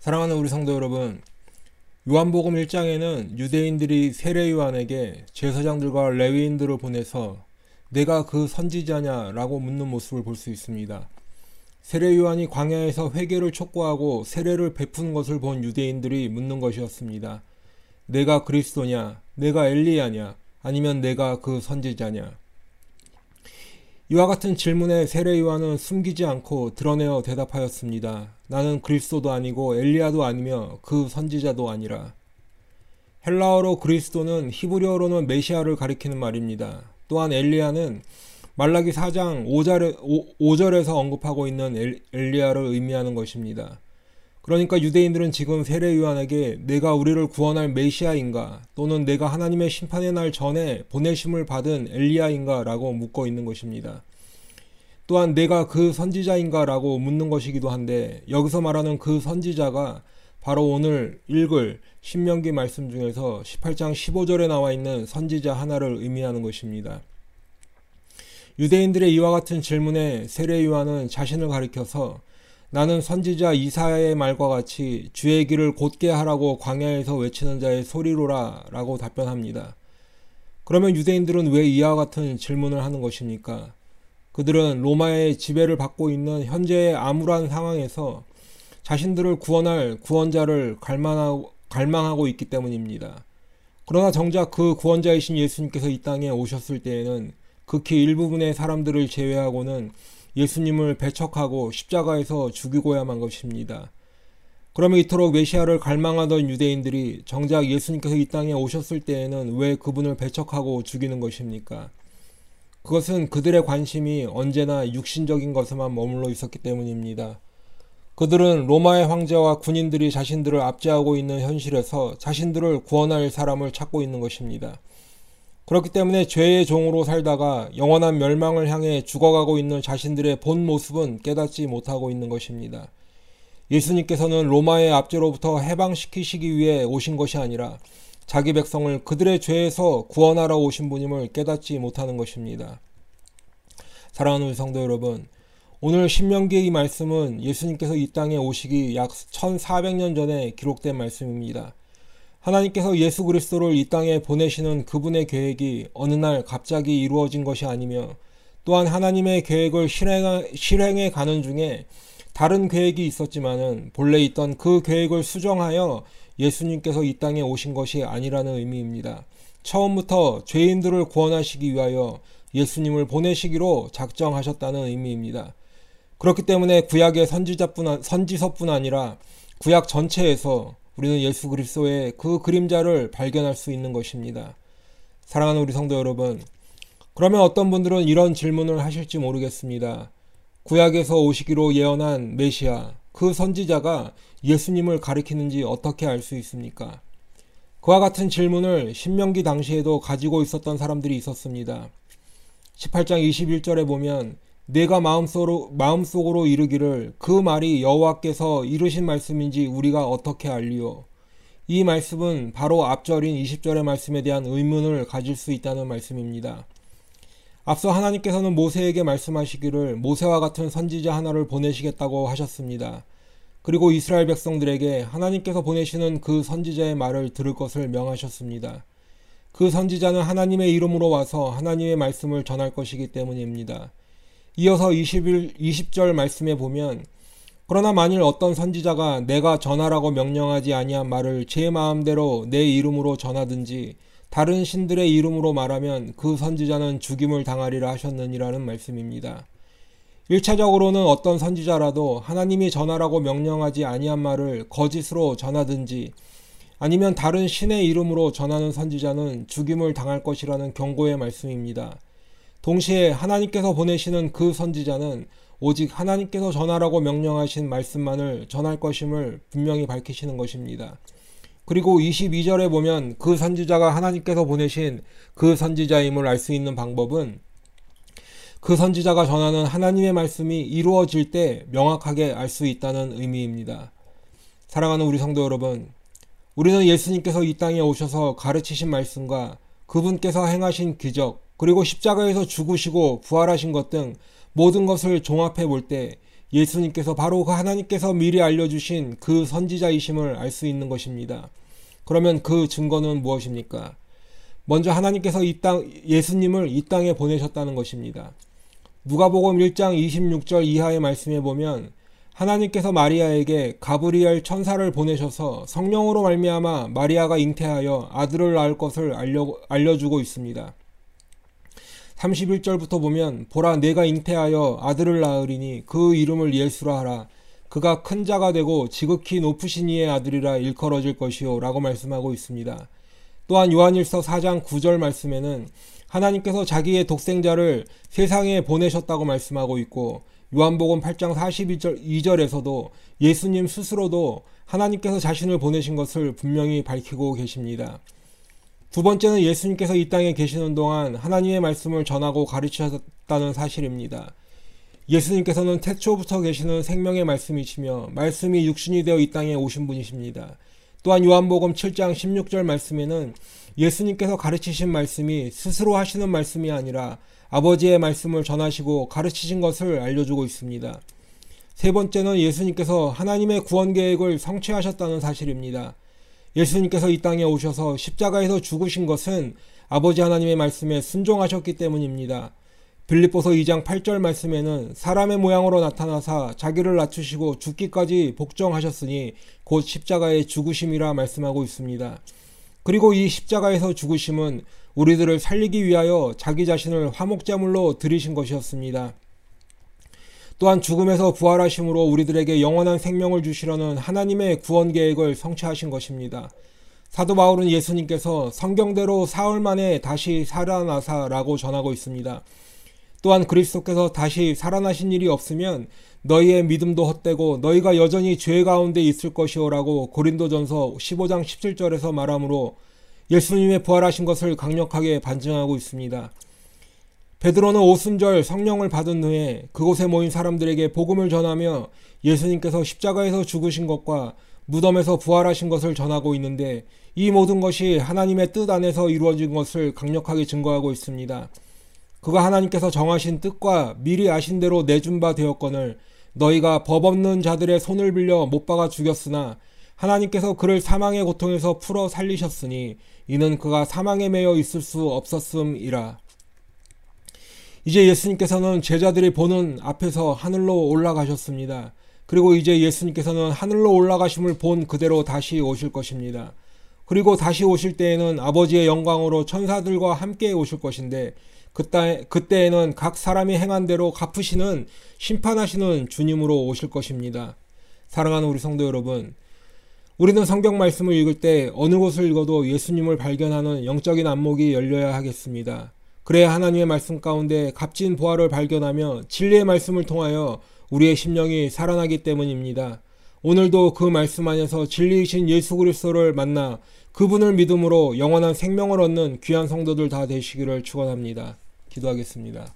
사랑하는 우리 성도 여러분, 요한복음 1장에는 유대인들이 세례 요한에게 제사장들과 레위인들을 보내서 내가 그 선지자냐라고 묻는 모습을 볼 수 있습니다. 세례 요한이 광야에서 회개를 촉구하고 세례를 베푸는 것을 본 유대인들이 묻는 것이었습니다. 내가 그리스도냐? 내가 엘리야냐? 아니면 내가 그 선지자냐? 이와 같은 질문에 세례 요한은 숨기지 않고 드러내어 대답하였습니다. 나는 그리스도도 아니고 엘리야도 아니며 그 선지자도 아니라. 헬라어로 그리스도는 히브리어로는 메시아를 가리키는 말입니다. 또한 엘리야는 말라기 4장 5절에, 5절에서 언급하고 있는 엘리야를 의미하는 것입니다. 그러니까 유대인들은 지금 세례 요한에게 내가 우리를 구원할 메시아인가 또는 내가 하나님의 심판의 날 전에 보내심을 받은 엘리야인가라고 묻고 있는 것입니다. 또한 내가 그 선지자인가라고 묻는 것이기도 한데 여기서 말하는 그 선지자가 바로 오늘 읽을 신명기 말씀 중에서 18장 15절에 나와 있는 선지자 하나를 의미하는 것입니다. 유대인들의 이와 같은 질문에 세례 요한은 자신을 가리켜서 나는 선지자 이사야의 말과 같이 주의 길을 곧게 하라고 광야에서 외치는 자의 소리로라 라고 답변합니다. 그러면 유대인들은 왜 이와 같은 질문을 하는 것입니까? 그들은 로마의 지배를 받고 있는 현재의 암울한 상황에서 자신들을 구원할 구원자를 갈망하고, 있기 때문입니다. 그러나 정작 그 구원자이신 예수님께서 이 땅에 오셨을 때에는 극히 일부분의 사람들을 제외하고는 예수님을 배척하고 십자가에서 죽이고야만 것입니다. 그러면 이토록 메시아를 갈망하던 유대인들이 정작 예수님께서 이 땅에 오셨을 때에는 왜 그분을 배척하고 죽이는 것입니까? 그것은 그들의 관심이 언제나 육신적인 것에만 머물러 있었기 때문입니다. 그들은 로마의 황제와 군인들이 자신들을 압제하고 있는 현실에서 자신들을 구원할 사람을 찾고 있는 것입니다. 그렇기 때문에 죄의 종으로 살다가 영원한 멸망을 향해 죽어가고 있는 자신들의 본 모습은 깨닫지 못하고 있는 것입니다. 예수님께서는 로마의 압제로부터 해방시키시기 위해 오신 것이 아니라 자기 백성을 그들의 죄에서 구원하러 오신 분임을 깨닫지 못하는 것입니다. 사랑하는 성도 여러분, 오늘 신명기의 이 말씀은 예수님께서 이 땅에 오시기 약 1400년 전에 기록된 말씀입니다. 하나님께서 예수 그리스도를 이 땅에 보내시는 그분의 계획이 어느 날 갑자기 이루어진 것이 아니며 또한 하나님의 계획을 실행해 가는 중에 다른 계획이 있었지만은 본래 있던 그 계획을 수정하여 예수님께서 이 땅에 오신 것이 아니라는 의미입니다. 처음부터 죄인들을 구원하시기 위하여 예수님을 보내시기로 작정하셨다는 의미입니다. 그렇기 때문에 구약의 선지자뿐 선지서뿐 아니라 구약 전체에서 우리는 예수 그리스도의 그 그림자를 발견할 수 있는 것입니다. 사랑하는 우리 성도 여러분, 그러면 어떤 분들은 이런 질문을 하실지 모르겠습니다. 구약에서 오시기로 예언한 메시아, 그 선지자가 예수님을 가리키는지 어떻게 알 수 있습니까? 그와 같은 질문을 신명기 당시에도 가지고 있었던 사람들이 있었습니다. 18장 21절에 보면 내가 마음속으로, 마음속으로 이르기를 그 말이 여호와께서 이르신 말씀인지 우리가 어떻게 알리오? 이 말씀은 바로 앞절인 20절의 말씀에 대한 의문을 가질 수 있다는 말씀입니다. 앞서 하나님께서는 모세에게 말씀하시기를 모세와 같은 선지자 하나를 보내시겠다고 하셨습니다. 그리고 이스라엘 백성들에게 하나님께서 보내시는 그 선지자의 말을 들을 것을 명하셨습니다. 그 선지자는 하나님의 이름으로 와서 하나님의 말씀을 전할 것이기 때문입니다. 이어서 21, 20절 말씀에 보면 그러나 만일 어떤 선지자가 내가 전하라고 명령하지 아니한 말을 제 마음대로 내 이름으로 전하든지 다른 신들의 이름으로 말하면 그 선지자는 죽임을 당하리라 하셨느니라는 말씀입니다. 1차적으로는 어떤 선지자라도 하나님이 전하라고 명령하지 아니한 말을 거짓으로 전하든지 아니면 다른 신의 이름으로 전하는 선지자는 죽임을 당할 것이라는 경고의 말씀입니다. 동시에 하나님께서 보내시는 그 선지자는 오직 하나님께서 전하라고 명령하신 말씀만을 전할 것임을 분명히 밝히시는 것입니다. 그리고 22절에 보면 그 선지자가 하나님께서 보내신 그 선지자임을 알 수 있는 방법은 그 선지자가 전하는 하나님의 말씀이 이루어질 때 명확하게 알 수 있다는 의미입니다. 사랑하는 우리 성도 여러분, 우리는 예수님께서 이 땅에 오셔서 가르치신 말씀과 그분께서 행하신 기적, 그리고 십자가에서 죽으시고 부활하신 것 등 모든 것을 종합해 볼 때 예수님께서 바로 그 하나님께서 미리 알려주신 그 선지자이심을 알 수 있는 것입니다. 그러면 그 증거는 무엇입니까? 먼저 하나님께서 이 땅, 예수님을 이 땅에 보내셨다는 것입니다. 누가복음 1장 26절 이하의 말씀에 보면 하나님께서 마리아에게 가브리엘 천사를 보내셔서 성령으로 말미암아 마리아가 잉태하여 아들을 낳을 것을 알려, 알려주고 있습니다. 31절부터 보면 보라 내가 잉태하여 아들을 낳으리니 그 이름을 예수라 하라 그가 큰 자가 되고 지극히 높으신 이의 아들이라 일컬어질 것이요 라고 말씀하고 있습니다. 또한 요한일서 4장 9절 말씀에는 하나님께서 자기의 독생자를 세상에 보내셨다고 말씀하고 있고 요한복음 8장 42절 2절에서도 예수님 스스로도 하나님께서 자신을 보내신 것을 분명히 밝히고 계십니다. 두 번째는 예수님께서 이 땅에 계시는 동안 하나님의 말씀을 전하고 가르치셨다는 사실입니다. 예수님께서는 태초부터 계시는 생명의 말씀이시며 말씀이 육신이 되어 이 땅에 오신 분이십니다. 또한 요한복음 7장 16절 말씀에는 예수님께서 가르치신 말씀이 스스로 하시는 말씀이 아니라 아버지의 말씀을 전하시고 가르치신 것을 알려주고 있습니다. 세 번째는 예수님께서 하나님의 구원 계획을 성취하셨다는 사실입니다. 예수님께서 이 땅에 오셔서 십자가에서 죽으신 것은 아버지 하나님의 말씀에 순종하셨기 때문입니다. 빌립보서 2장 8절 말씀에는 사람의 모양으로 나타나사 자기를 낮추시고 죽기까지 복종하셨으니 곧 십자가의 죽으심이라 말씀하고 있습니다. 그리고 이 십자가에서 죽으심은 우리들을 살리기 위하여 자기 자신을 화목제물로 드리신 것이었습니다. 또한 죽음에서 부활하심으로 우리들에게 영원한 생명을 주시려는 하나님의 구원 계획을 성취하신 것입니다. 사도 바울은 예수님께서 성경대로 사흘 만에 다시 살아나사라고 전하고 있습니다. 또한 그리스도께서 다시 살아나신 일이 없으면 너희의 믿음도 헛되고 너희가 여전히 죄 가운데 있을 것이오라고 고린도전서 15장 17절에서 말하므로 예수님의 부활하신 것을 강력하게 반증하고 있습니다. 베드로는 오순절 성령을 받은 후에 그곳에 모인 사람들에게 복음을 전하며 예수님께서 십자가에서 죽으신 것과 무덤에서 부활하신 것을 전하고 있는데 이 모든 것이 하나님의 뜻 안에서 이루어진 것을 강력하게 증거하고 있습니다. 그가 하나님께서 정하신 뜻과 미리 아신 대로 내준 바 되었거늘 너희가 법 없는 자들의 손을 빌려 못 박아 죽였으나 하나님께서 그를 사망의 고통에서 풀어 살리셨으니 이는 그가 사망에 매여 있을 수 없었음이라. 이제 예수님께서는 제자들이 보는 앞에서 하늘로 올라가셨습니다. 그리고 이제 예수님께서는 하늘로 올라가심을 본 그대로 다시 오실 것입니다. 그리고 다시 오실 때에는 아버지의 영광으로 천사들과 함께 오실 것인데 그때, 그때에는 각 사람이 행한 대로 갚으시는 심판하시는 주님으로 오실 것입니다. 사랑하는 우리 성도 여러분, 우리는 성경 말씀을 읽을 때 어느 곳을 읽어도 예수님을 발견하는 영적인 안목이 열려야 하겠습니다. 그래야 하나님의 말씀 가운데 값진 보화를 발견하며 진리의 말씀을 통하여 우리의 심령이 살아나기 때문입니다. 오늘도 그 말씀 안에서 진리이신 예수 그리스도를 만나 그분을 믿음으로 영원한 생명을 얻는 귀한 성도들 다 되시기를 축원합니다. 기도하겠습니다.